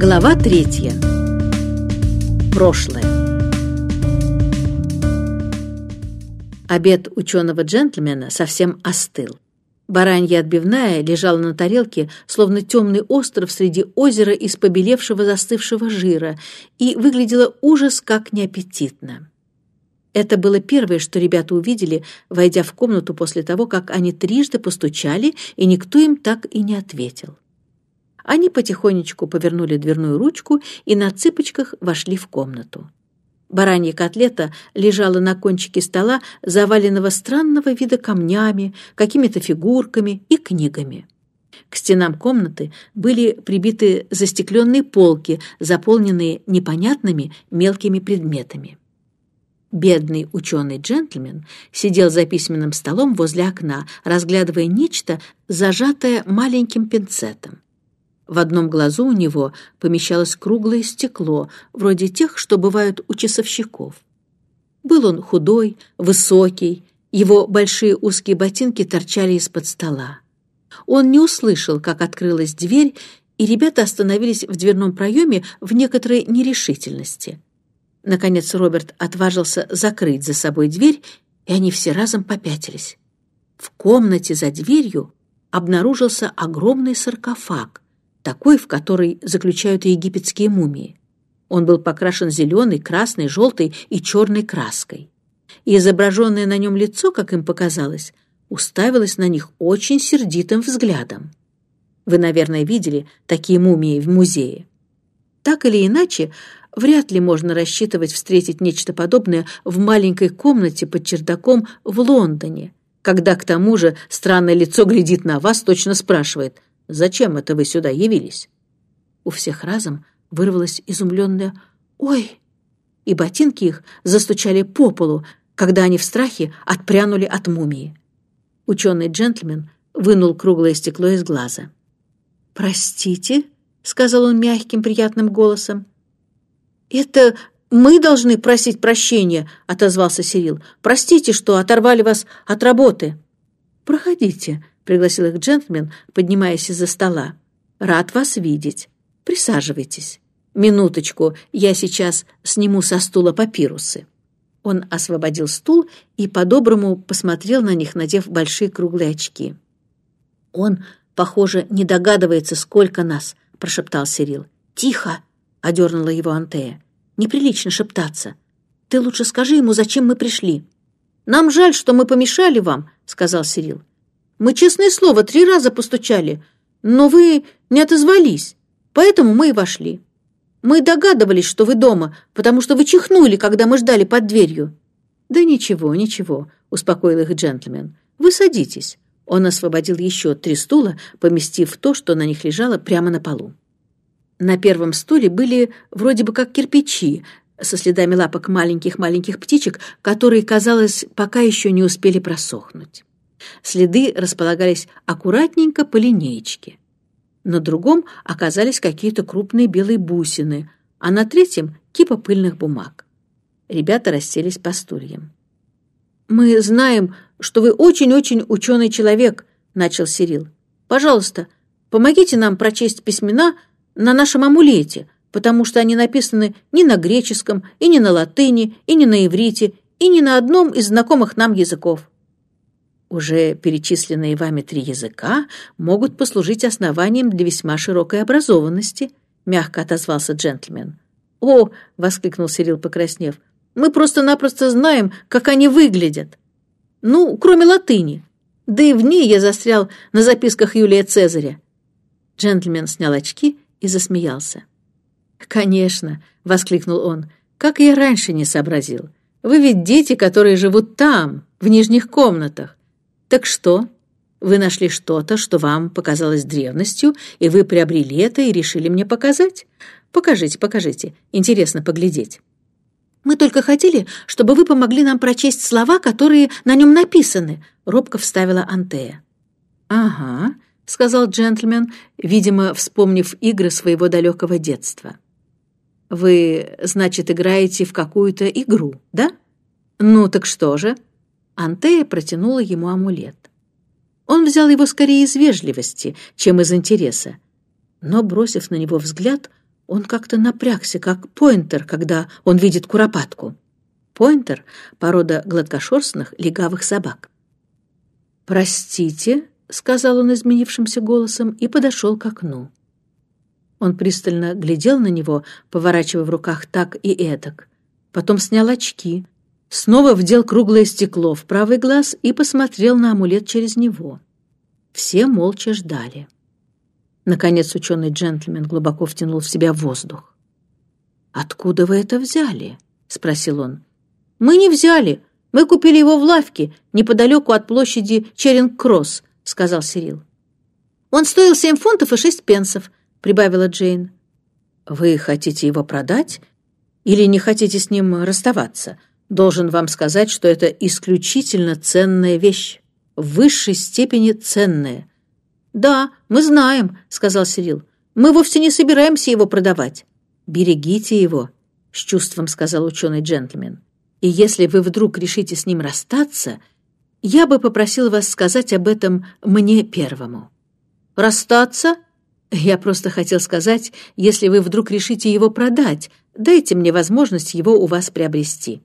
Глава третья. Прошлое. Обед ученого-джентльмена совсем остыл. Баранья отбивная лежала на тарелке, словно темный остров среди озера из побелевшего застывшего жира, и выглядела ужас как неаппетитно. Это было первое, что ребята увидели, войдя в комнату после того, как они трижды постучали, и никто им так и не ответил. Они потихонечку повернули дверную ручку и на цыпочках вошли в комнату. Баранья котлета лежала на кончике стола, заваленного странного вида камнями, какими-то фигурками и книгами. К стенам комнаты были прибиты застекленные полки, заполненные непонятными мелкими предметами. Бедный ученый-джентльмен сидел за письменным столом возле окна, разглядывая нечто, зажатое маленьким пинцетом. В одном глазу у него помещалось круглое стекло, вроде тех, что бывают у часовщиков. Был он худой, высокий, его большие узкие ботинки торчали из-под стола. Он не услышал, как открылась дверь, и ребята остановились в дверном проеме в некоторой нерешительности. Наконец Роберт отважился закрыть за собой дверь, и они все разом попятились. В комнате за дверью обнаружился огромный саркофаг — такой, в который заключают египетские мумии. Он был покрашен зеленой, красной, желтой и черной краской. И изображенное на нем лицо, как им показалось, уставилось на них очень сердитым взглядом. Вы, наверное, видели такие мумии в музее. Так или иначе, вряд ли можно рассчитывать встретить нечто подобное в маленькой комнате под чердаком в Лондоне, когда к тому же странное лицо глядит на вас, точно спрашивает – Зачем это вы сюда явились?» У всех разом вырвалось изумленное «Ой!» и ботинки их застучали по полу, когда они в страхе отпрянули от мумии. Ученый джентльмен вынул круглое стекло из глаза. «Простите?» — сказал он мягким, приятным голосом. «Это мы должны просить прощения», — отозвался Сирил. «Простите, что оторвали вас от работы». «Проходите», пригласил их джентльмен, поднимаясь из-за стола. «Рад вас видеть. Присаживайтесь. Минуточку, я сейчас сниму со стула папирусы». Он освободил стул и по-доброму посмотрел на них, надев большие круглые очки. «Он, похоже, не догадывается, сколько нас», — прошептал Сирил. «Тихо!» — одернула его Антея. «Неприлично шептаться. Ты лучше скажи ему, зачем мы пришли». «Нам жаль, что мы помешали вам», — сказал Сирил. Мы, честное слово, три раза постучали, но вы не отозвались, поэтому мы и вошли. Мы догадывались, что вы дома, потому что вы чихнули, когда мы ждали под дверью». «Да ничего, ничего», — успокоил их джентльмен. «Вы садитесь». Он освободил еще три стула, поместив то, что на них лежало, прямо на полу. На первом стуле были вроде бы как кирпичи, со следами лапок маленьких-маленьких птичек, которые, казалось, пока еще не успели просохнуть. Следы располагались аккуратненько по линеечке. На другом оказались какие-то крупные белые бусины, а на третьем — кипа пыльных бумаг. Ребята расселись по стульям. «Мы знаем, что вы очень-очень ученый человек», — начал Сирил. «Пожалуйста, помогите нам прочесть письмена на нашем амулете, потому что они написаны не на греческом, и не на латыни, и не на иврите, и не на одном из знакомых нам языков». Уже перечисленные вами три языка могут послужить основанием для весьма широкой образованности, мягко отозвался джентльмен. О, воскликнул Сирил, покраснев, мы просто-напросто знаем, как они выглядят. Ну, кроме латыни. Да и в ней я застрял на записках Юлия Цезаря. Джентльмен снял очки и засмеялся. «Конечно!» — воскликнул он. «Как я раньше не сообразил! Вы ведь дети, которые живут там, в нижних комнатах. «Так что? Вы нашли что-то, что вам показалось древностью, и вы приобрели это и решили мне показать? Покажите, покажите. Интересно поглядеть». «Мы только хотели, чтобы вы помогли нам прочесть слова, которые на нем написаны», — робко вставила Антея. «Ага», — сказал джентльмен, видимо, вспомнив игры своего далекого детства. «Вы, значит, играете в какую-то игру, да? Ну, так что же?» Антея протянула ему амулет. Он взял его скорее из вежливости, чем из интереса, но, бросив на него взгляд, Он как-то напрягся, как поинтер, когда он видит куропатку. Поинтер — порода гладкошерстных легавых собак. «Простите», — сказал он изменившимся голосом и подошел к окну. Он пристально глядел на него, поворачивая в руках так и эдак. Потом снял очки, снова вдел круглое стекло в правый глаз и посмотрел на амулет через него. Все молча ждали. Наконец ученый джентльмен глубоко втянул в себя воздух. «Откуда вы это взяли?» — спросил он. «Мы не взяли. Мы купили его в лавке, неподалеку от площади Черинг-Кросс», — сказал Сирил. «Он стоил семь фунтов и шесть пенсов», — прибавила Джейн. «Вы хотите его продать или не хотите с ним расставаться? Должен вам сказать, что это исключительно ценная вещь, в высшей степени ценная. «Да, мы знаем», — сказал Сирил. «Мы вовсе не собираемся его продавать». «Берегите его», — с чувством сказал ученый джентльмен. «И если вы вдруг решите с ним расстаться, я бы попросил вас сказать об этом мне первому». «Расстаться?» «Я просто хотел сказать, если вы вдруг решите его продать, дайте мне возможность его у вас приобрести».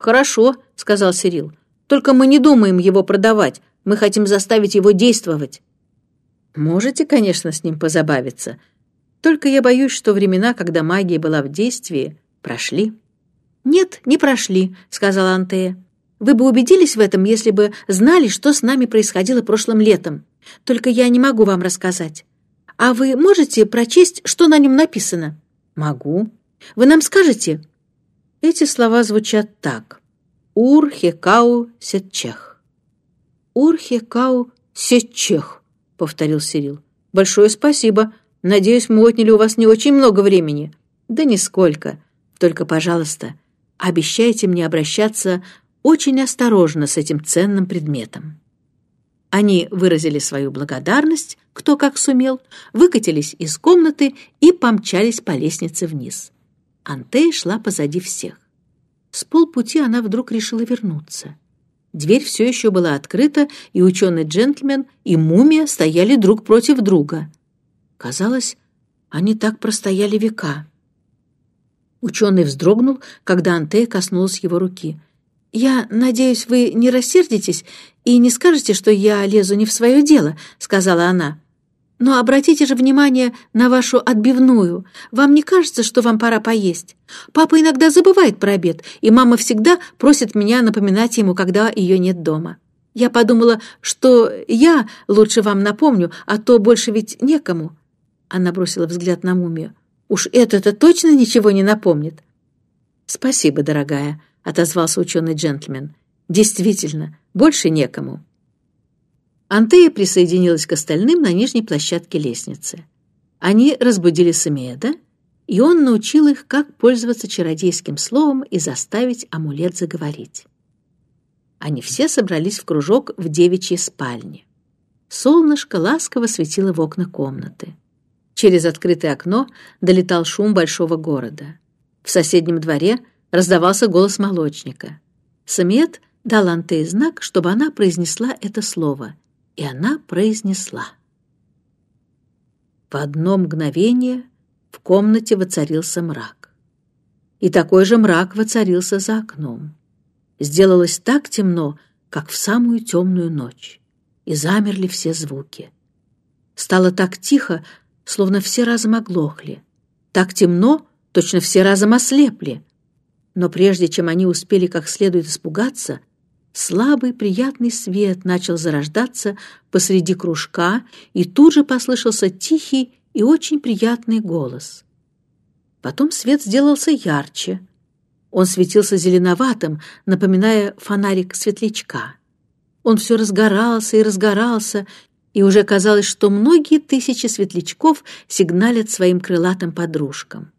«Хорошо», — сказал Сирил. «Только мы не думаем его продавать, мы хотим заставить его действовать». Можете, конечно, с ним позабавиться. Только я боюсь, что времена, когда магия была в действии, прошли. «Нет, не прошли», — сказала Антея. «Вы бы убедились в этом, если бы знали, что с нами происходило прошлым летом. Только я не могу вам рассказать. А вы можете прочесть, что на нем написано?» «Могу. Вы нам скажете?» Эти слова звучат так. «Ур-хекау сетчех». «Ур-хекау сетчех» повторил Сирил. «Большое спасибо. Надеюсь, мы отняли у вас не очень много времени». «Да нисколько. Только, пожалуйста, обещайте мне обращаться очень осторожно с этим ценным предметом». Они выразили свою благодарность, кто как сумел, выкатились из комнаты и помчались по лестнице вниз. Антея шла позади всех. С полпути она вдруг решила вернуться. Дверь все еще была открыта, и ученый джентльмен и мумия стояли друг против друга. Казалось, они так простояли века. Ученый вздрогнул, когда Антея коснулась его руки. «Я надеюсь, вы не рассердитесь и не скажете, что я лезу не в свое дело», — сказала она. Но обратите же внимание на вашу отбивную. Вам не кажется, что вам пора поесть? Папа иногда забывает про обед, и мама всегда просит меня напоминать ему, когда ее нет дома. Я подумала, что я лучше вам напомню, а то больше ведь некому». Она бросила взгляд на мумию. «Уж это-то точно ничего не напомнит». «Спасибо, дорогая», — отозвался ученый джентльмен. «Действительно, больше некому». Антея присоединилась к остальным на нижней площадке лестницы. Они разбудили Самеда, и он научил их, как пользоваться чародейским словом и заставить амулет заговорить. Они все собрались в кружок в девичьей спальне. Солнышко ласково светило в окна комнаты. Через открытое окно долетал шум большого города. В соседнем дворе раздавался голос молочника. Самет дал Антее знак, чтобы она произнесла это слово, и она произнесла. В одно мгновение в комнате воцарился мрак. И такой же мрак воцарился за окном. Сделалось так темно, как в самую темную ночь, и замерли все звуки. Стало так тихо, словно все разом оглохли. Так темно, точно все разом ослепли. Но прежде чем они успели как следует испугаться, Слабый приятный свет начал зарождаться посреди кружка, и тут же послышался тихий и очень приятный голос. Потом свет сделался ярче. Он светился зеленоватым, напоминая фонарик светлячка. Он все разгорался и разгорался, и уже казалось, что многие тысячи светлячков сигналят своим крылатым подружкам.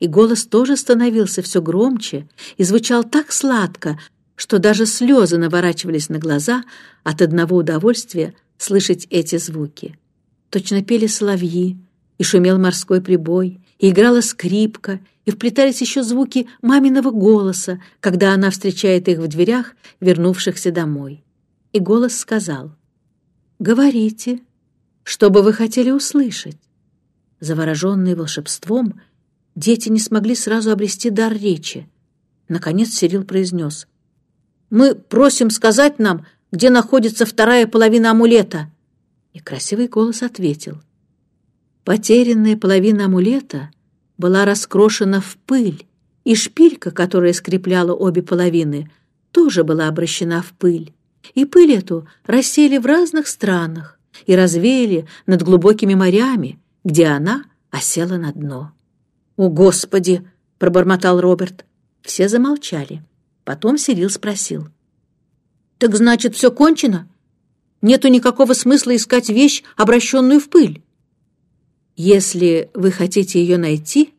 И голос тоже становился все громче и звучал так сладко, что даже слезы наворачивались на глаза от одного удовольствия слышать эти звуки. Точно пели соловьи, и шумел морской прибой, и играла скрипка, и вплетались еще звуки маминого голоса, когда она встречает их в дверях, вернувшихся домой. И голос сказал, «Говорите, что бы вы хотели услышать?» Завороженные волшебством, дети не смогли сразу обрести дар речи. Наконец Сирил произнес. «Мы просим сказать нам, где находится вторая половина амулета». И красивый голос ответил. Потерянная половина амулета была раскрошена в пыль, и шпилька, которая скрепляла обе половины, тоже была обращена в пыль. И пыль эту рассеяли в разных странах и развеяли над глубокими морями, где она осела на дно. «О, Господи!» — пробормотал Роберт. Все замолчали. Потом Сирил спросил. «Так значит, все кончено? Нету никакого смысла искать вещь, обращенную в пыль?» «Если вы хотите ее найти,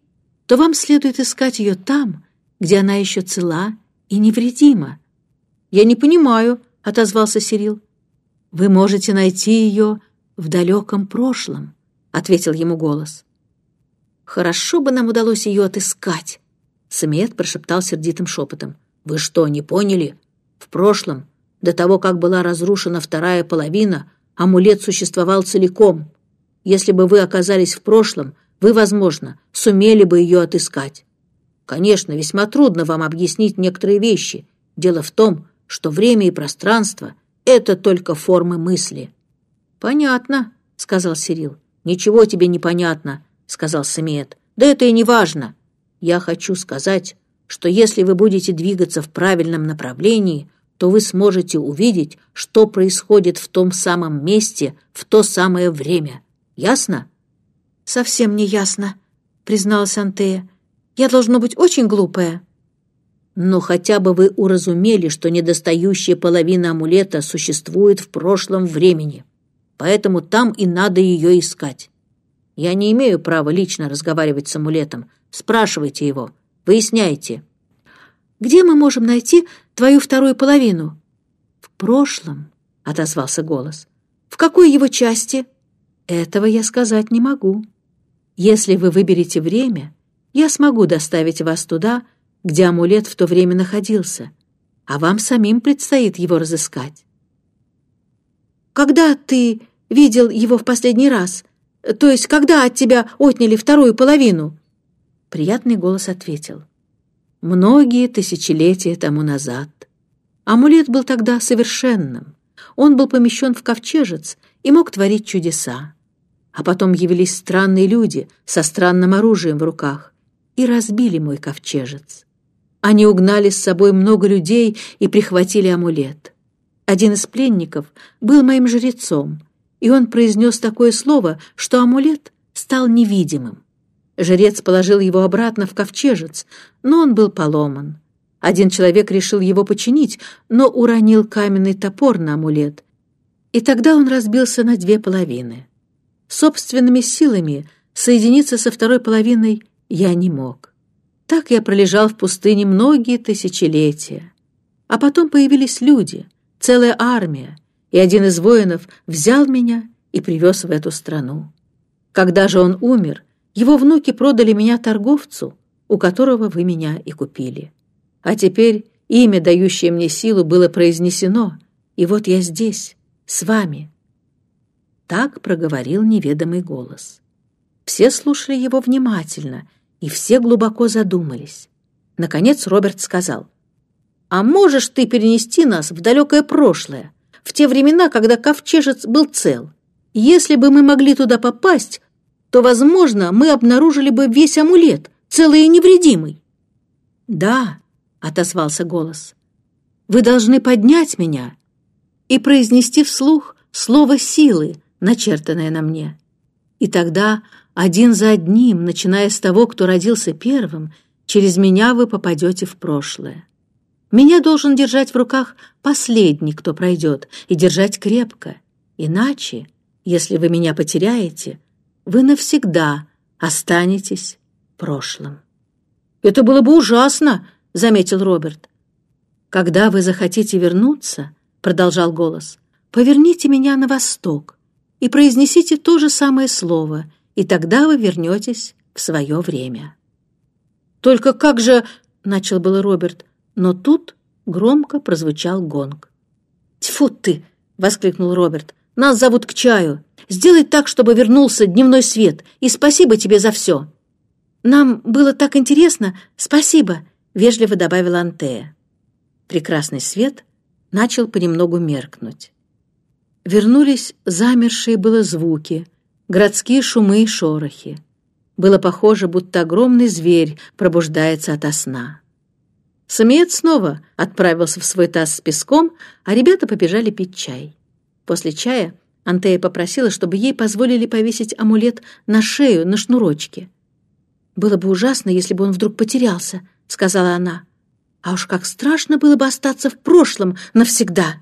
то вам следует искать ее там, где она еще цела и невредима». «Я не понимаю», — отозвался Сирил. «Вы можете найти ее в далеком прошлом», — ответил ему голос. «Хорошо бы нам удалось ее отыскать», — Самиет прошептал сердитым шепотом. «Вы что, не поняли? В прошлом, до того, как была разрушена вторая половина, амулет существовал целиком. Если бы вы оказались в прошлом, вы, возможно, сумели бы ее отыскать. Конечно, весьма трудно вам объяснить некоторые вещи. Дело в том, что время и пространство — это только формы мысли». «Понятно», — сказал Сирил. «Ничего тебе не понятно», — сказал Самиет. «Да это и не важно. Я хочу сказать, что если вы будете двигаться в правильном направлении, то вы сможете увидеть, что происходит в том самом месте в то самое время. Ясно?» «Совсем не ясно», — призналась Антея. «Я должна быть очень глупая». Но хотя бы вы уразумели, что недостающая половина амулета существует в прошлом времени. Поэтому там и надо ее искать. Я не имею права лично разговаривать с амулетом. Спрашивайте его, выясняйте. Где мы можем найти твою вторую половину? В прошлом, — отозвался голос. В какой его части? Этого я сказать не могу. Если вы выберете время, я смогу доставить вас туда, — где амулет в то время находился, а вам самим предстоит его разыскать. «Когда ты видел его в последний раз? То есть, когда от тебя отняли вторую половину?» Приятный голос ответил. «Многие тысячелетия тому назад. Амулет был тогда совершенным. Он был помещен в ковчежец и мог творить чудеса. А потом явились странные люди со странным оружием в руках и разбили мой ковчежец. Они угнали с собой много людей и прихватили амулет. Один из пленников был моим жрецом, и он произнес такое слово, что амулет стал невидимым. Жрец положил его обратно в ковчежец, но он был поломан. Один человек решил его починить, но уронил каменный топор на амулет, и тогда он разбился на две половины. Собственными силами соединиться со второй половиной я не мог. Так я пролежал в пустыне многие тысячелетия. А потом появились люди, целая армия, и один из воинов взял меня и привез в эту страну. Когда же он умер, его внуки продали меня торговцу, у которого вы меня и купили. А теперь имя, дающее мне силу, было произнесено, и вот я здесь, с вами. Так проговорил неведомый голос. Все слушали его внимательно — и все глубоко задумались. Наконец Роберт сказал, «А можешь ты перенести нас в далекое прошлое, в те времена, когда ковчежец был цел? Если бы мы могли туда попасть, то, возможно, мы обнаружили бы весь амулет, целый и невредимый». «Да», — отозвался голос, — «вы должны поднять меня и произнести вслух слово силы, начертанное на мне. И тогда один за одним, начиная с того, кто родился первым, через меня вы попадете в прошлое. Меня должен держать в руках последний, кто пройдет, и держать крепко. Иначе, если вы меня потеряете, вы навсегда останетесь прошлым. «Это было бы ужасно», — заметил Роберт. «Когда вы захотите вернуться», — продолжал голос, — «поверните меня на восток и произнесите то же самое слово — и тогда вы вернетесь в свое время. «Только как же...» — начал было Роберт, но тут громко прозвучал гонг. «Тьфу ты!» — воскликнул Роберт. Нас зовут к чаю. Сделай так, чтобы вернулся дневной свет, и спасибо тебе за все». «Нам было так интересно, спасибо», — вежливо добавила Антея. Прекрасный свет начал понемногу меркнуть. Вернулись замершие было звуки, городские шумы и шорохи. Было похоже, будто огромный зверь пробуждается ото сна. Самиет снова отправился в свой таз с песком, а ребята побежали пить чай. После чая Антея попросила, чтобы ей позволили повесить амулет на шею на шнурочке. «Было бы ужасно, если бы он вдруг потерялся», — сказала она. «А уж как страшно было бы остаться в прошлом навсегда!»